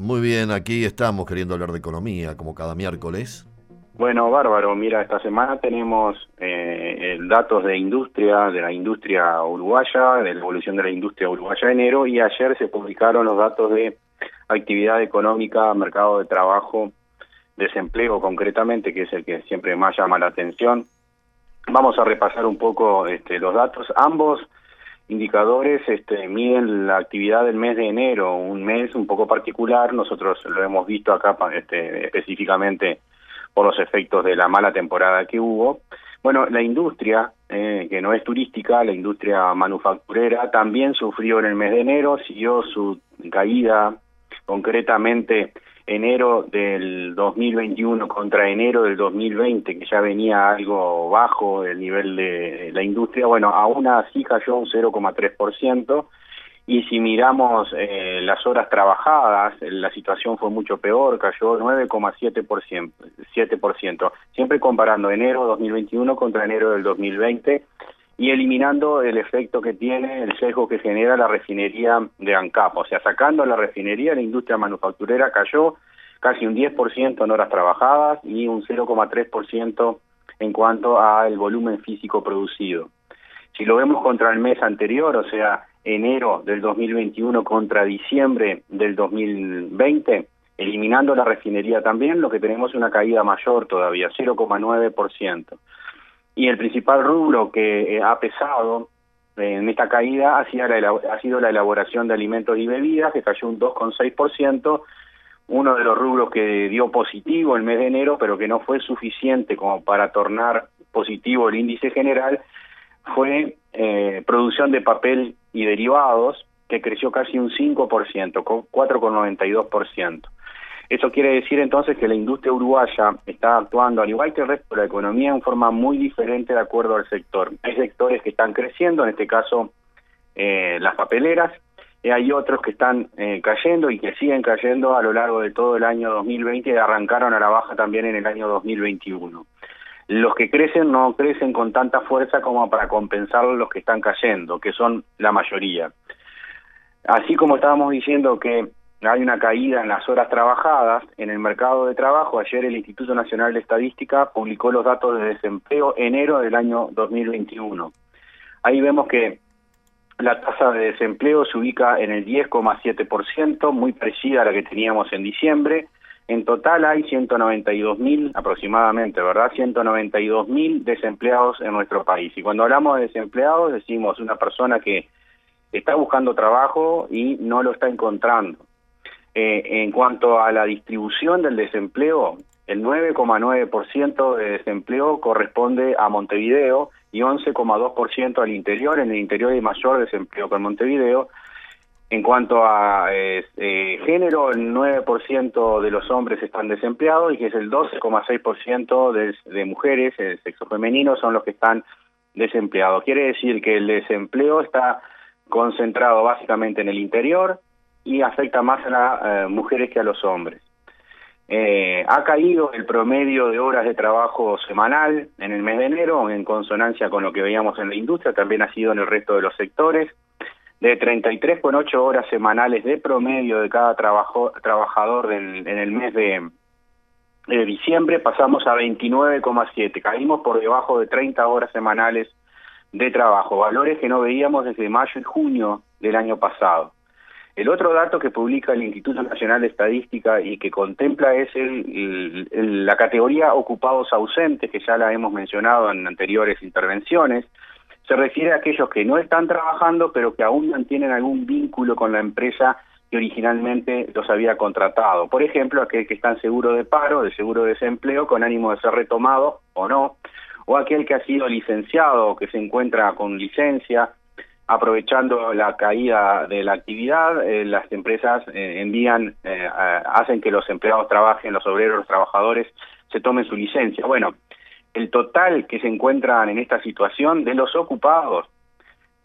Muy bien, aquí estamos queriendo hablar de economía, como cada miércoles. Bueno, bárbaro. Mira, esta semana tenemos eh, datos de industria, de la industria uruguaya, de la evolución de la industria uruguaya de enero, y ayer se publicaron los datos de actividad económica, mercado de trabajo, desempleo concretamente, que es el que siempre más llama la atención. Vamos a repasar un poco este, los datos. Ambos indicadores este, miden la actividad del mes de enero, un mes un poco particular, nosotros lo hemos visto acá este, específicamente por los efectos de la mala temporada que hubo. Bueno, la industria, eh, que no es turística, la industria manufacturera, también sufrió en el mes de enero, siguió su caída concretamente enero del 2021 contra enero del 2020, que ya venía algo bajo el nivel de la industria, bueno, aún así cayó un 0,3%. Y si miramos eh, las horas trabajadas, la situación fue mucho peor, cayó 9,7%, 7%, siempre comparando enero 2021 contra enero del 2020 y eliminando el efecto que tiene el sesgo que genera la refinería de ANCAP. O sea, sacando la refinería, la industria manufacturera cayó casi un 10% en horas trabajadas y un 0,3% en cuanto al volumen físico producido. Si lo vemos contra el mes anterior, o sea, enero del 2021 contra diciembre del 2020, eliminando la refinería también, lo que tenemos es una caída mayor todavía, 0,9% y el principal rubro que eh, ha pesado en esta caída ha sido, la, ha sido la elaboración de alimentos y bebidas, que cayó un 2,6%, uno de los rubros que dio positivo el mes de enero, pero que no fue suficiente como para tornar positivo el índice general, fue eh, producción de papel y derivados, que creció casi un 5%, 4,92%. Eso quiere decir entonces que la industria uruguaya está actuando, al igual que el resto de la economía, en forma muy diferente de acuerdo al sector. Hay sectores que están creciendo, en este caso eh, las papeleras, y hay otros que están eh, cayendo y que siguen cayendo a lo largo de todo el año 2020 y arrancaron a la baja también en el año 2021. Los que crecen no crecen con tanta fuerza como para compensar los que están cayendo, que son la mayoría. Así como estábamos diciendo que hay una caída en las horas trabajadas en el mercado de trabajo. Ayer el Instituto Nacional de Estadística publicó los datos de desempleo enero del año 2021. Ahí vemos que la tasa de desempleo se ubica en el 10,7%, muy parecida a la que teníamos en diciembre. En total hay 192 mil aproximadamente, ¿verdad? 192 mil desempleados en nuestro país. Y cuando hablamos de desempleados decimos una persona que está buscando trabajo y no lo está encontrando. Eh, en cuanto a la distribución del desempleo, el 9,9% de desempleo corresponde a Montevideo y 11,2% al interior. En el interior hay mayor desempleo que en Montevideo. En cuanto a eh, género, el 9% de los hombres están desempleados y que es el 12,6% de, de mujeres, el sexo femenino, son los que están desempleados. Quiere decir que el desempleo está concentrado básicamente en el interior, y afecta más a las eh, mujeres que a los hombres. Eh, ha caído el promedio de horas de trabajo semanal en el mes de enero, en consonancia con lo que veíamos en la industria, también ha sido en el resto de los sectores. De 33,8 horas semanales de promedio de cada trabajo, trabajador en el mes de, diciembre, pasamos a 29,7. Caímos por debajo de 30 horas semanales de trabajo, valores que no veíamos desde mayo y junio del año pasado. El otro dato que publica el Instituto Nacional de Estadística y que contempla es el, la categoría ocupados ausentes, que ya la hemos mencionado en anteriores intervenciones, se refiere a aquellos que no están trabajando pero que aún mantienen algún vínculo con la empresa que originalmente los había contratado. Por ejemplo, aquel que está en seguro de paro, de seguro de desempleo, con ánimo de ser retomado o no, o aquel que ha sido licenciado o que se encuentra con licencia aprovechando la caída de la actividad, eh, las empresas eh, envían, eh, hacen que los empleados trabajen, los obreros, los trabajadores se tomen su licencia. Bueno, el total que se encuentran en esta situación de los ocupados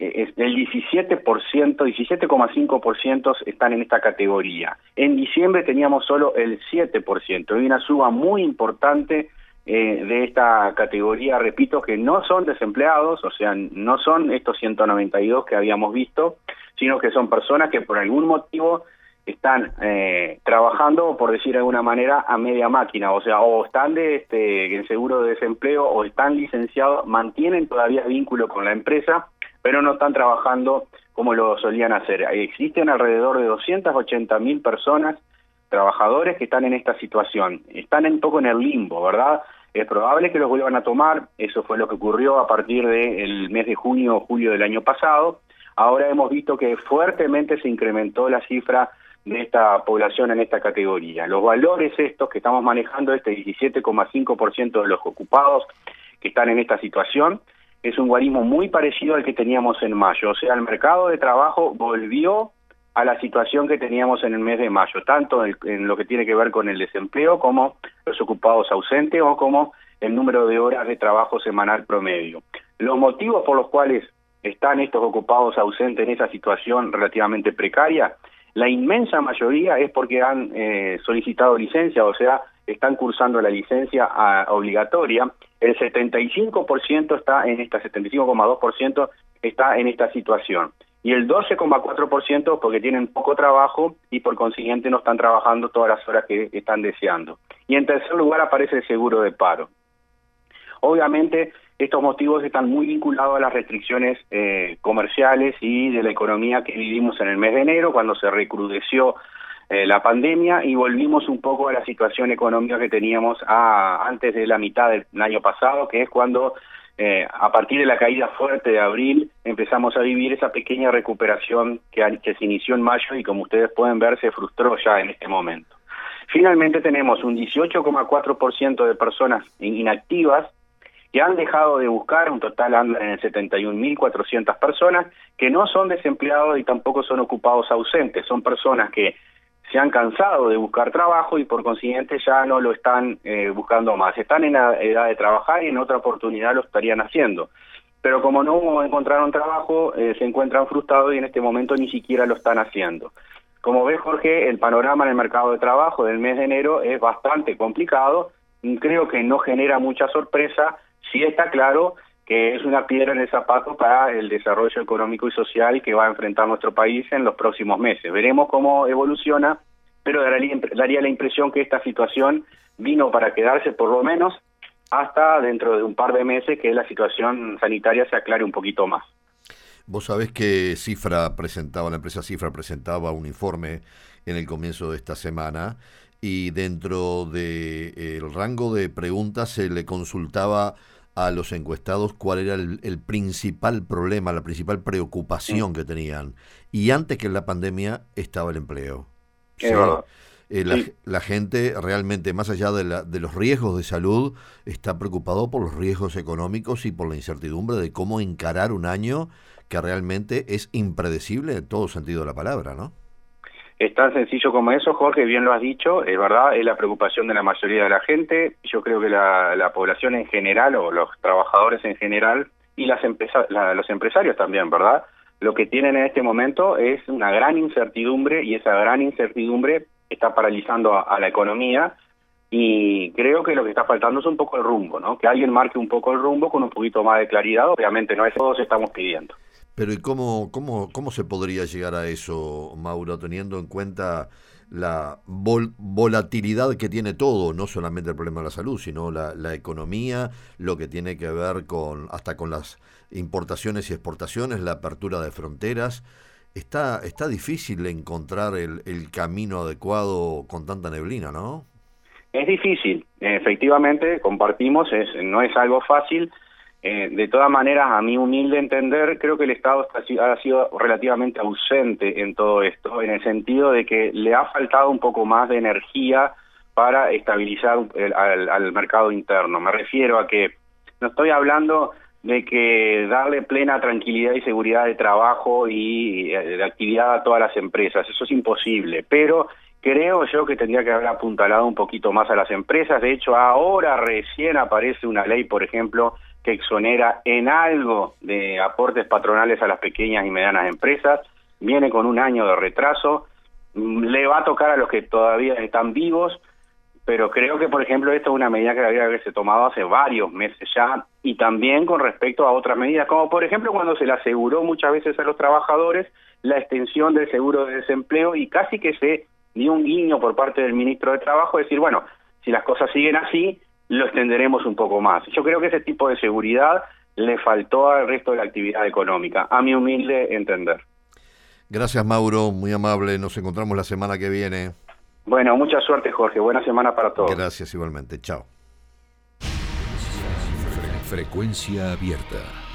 es el 17%, 17,5% están en esta categoría. En diciembre teníamos solo el 7%. Hay una suba muy importante eh, de esta categoría, repito, que no son desempleados, o sea, no son estos 192 que habíamos visto, sino que son personas que por algún motivo están eh, trabajando, por decir de alguna manera, a media máquina, o sea, o están de este, en seguro de desempleo o están licenciados, mantienen todavía vínculo con la empresa, pero no están trabajando como lo solían hacer. Existen alrededor de 280 mil personas, trabajadores que están en esta situación, están un poco en el limbo, ¿verdad? Es probable que los vuelvan a tomar, eso fue lo que ocurrió a partir del mes de junio o julio del año pasado. Ahora hemos visto que fuertemente se incrementó la cifra de esta población en esta categoría. Los valores estos que estamos manejando, este 17,5% de los ocupados que están en esta situación, es un guarismo muy parecido al que teníamos en mayo. O sea, el mercado de trabajo volvió a la situación que teníamos en el mes de mayo, tanto en, lo que tiene que ver con el desempleo como los ocupados ausentes o como el número de horas de trabajo semanal promedio. Los motivos por los cuales están estos ocupados ausentes en esa situación relativamente precaria, la inmensa mayoría es porque han eh, solicitado licencia, o sea, están cursando la licencia ah, obligatoria. El 75% está en esta, 75,2% está en esta situación y el 12,4% porque tienen poco trabajo y por consiguiente no están trabajando todas las horas que están deseando. Y en tercer lugar aparece el seguro de paro. Obviamente estos motivos están muy vinculados a las restricciones eh, comerciales y de la economía que vivimos en el mes de enero, cuando se recrudeció eh, la pandemia y volvimos un poco a la situación económica que teníamos a, antes de la mitad del año pasado, que es cuando eh, a partir de la caída fuerte de abril empezamos a vivir esa pequeña recuperación que, se inició en mayo y como ustedes pueden ver se frustró ya en este momento. Finalmente tenemos un 18,4% de personas inactivas que han dejado de buscar, un total andan en 71.400 personas, que no son desempleados y tampoco son ocupados ausentes, son personas que se han cansado de buscar trabajo y por consiguiente ya no lo están eh, buscando más. Están en la edad de trabajar y en otra oportunidad lo estarían haciendo. Pero como no encontraron trabajo, eh, se encuentran frustrados y en este momento ni siquiera lo están haciendo. Como ves, Jorge, el panorama en el mercado de trabajo del mes de enero es bastante complicado. Creo que no genera mucha sorpresa. Sí está claro que es una piedra en el zapato para el desarrollo económico y social que va a enfrentar nuestro país en los próximos meses. Veremos cómo evoluciona, pero daría, la impresión que esta situación vino para quedarse por lo menos hasta dentro de un par de meses que la situación sanitaria se aclare un poquito más. Vos sabés que Cifra presentaba, la empresa Cifra presentaba un informe en el comienzo de esta semana y dentro del de, rango de preguntas se le consultaba a los encuestados cuál era el, principal problema, la principal preocupación que tenían. Y antes que la pandemia estaba el empleo. Eh, la, gente realmente, más allá de, la, de los riesgos de salud, está preocupado por los riesgos económicos y por la incertidumbre de cómo encarar un año que realmente es impredecible en todo sentido de la palabra, ¿no? Es tan sencillo como eso, Jorge, bien lo has dicho, es verdad, es la preocupación de la mayoría de la gente. Yo creo que la, población en general, o los trabajadores en general, y las empresas, los empresarios también, ¿verdad? Lo que tienen en este momento es una gran incertidumbre y esa gran incertidumbre está paralizando a, la economía y creo que lo que está faltando es un poco el rumbo, ¿no? Que alguien marque un poco el rumbo con un poquito más de claridad, obviamente no es todos estamos pidiendo. Pero ¿y cómo, cómo, cómo se podría llegar a eso, Mauro, teniendo en cuenta la volatilidad que tiene todo, no solamente el problema de la salud, sino la, la, economía, lo que tiene que ver con hasta con las importaciones y exportaciones, la apertura de fronteras. Está, está difícil encontrar el, el camino adecuado con tanta neblina, ¿no? Es difícil, efectivamente, compartimos, es, no es algo fácil, eh, de todas maneras, a mi humilde entender, creo que el Estado ha sido relativamente ausente en todo esto, en el sentido de que le ha faltado un poco más de energía para estabilizar al, mercado interno. Me refiero a que no estoy hablando de que darle plena tranquilidad y seguridad de trabajo y eh, de actividad a todas las empresas. Eso es imposible, pero creo yo que tendría que haber apuntalado un poquito más a las empresas. De hecho, ahora recién aparece una ley, por ejemplo, que exonera en algo de aportes patronales a las pequeñas y medianas empresas. Viene con un año de retraso. Le va a tocar a los que todavía están vivos, pero creo que, por ejemplo, esto es una medida que debería haberse tomado hace varios meses ya, y también con respecto a otras medidas, como por ejemplo cuando se le aseguró muchas veces a los trabajadores la extensión del seguro de desempleo y casi que se dio un guiño por parte del ministro de Trabajo, decir, bueno, si las cosas siguen así, lo extenderemos un poco más. Yo creo que ese tipo de seguridad le faltó al resto de la actividad económica, a mi humilde entender. Gracias, Mauro, muy amable. Nos encontramos la semana que viene. Bueno, mucha suerte, Jorge. Buena semana para todos. Gracias igualmente. Chao. Frecuencia abierta.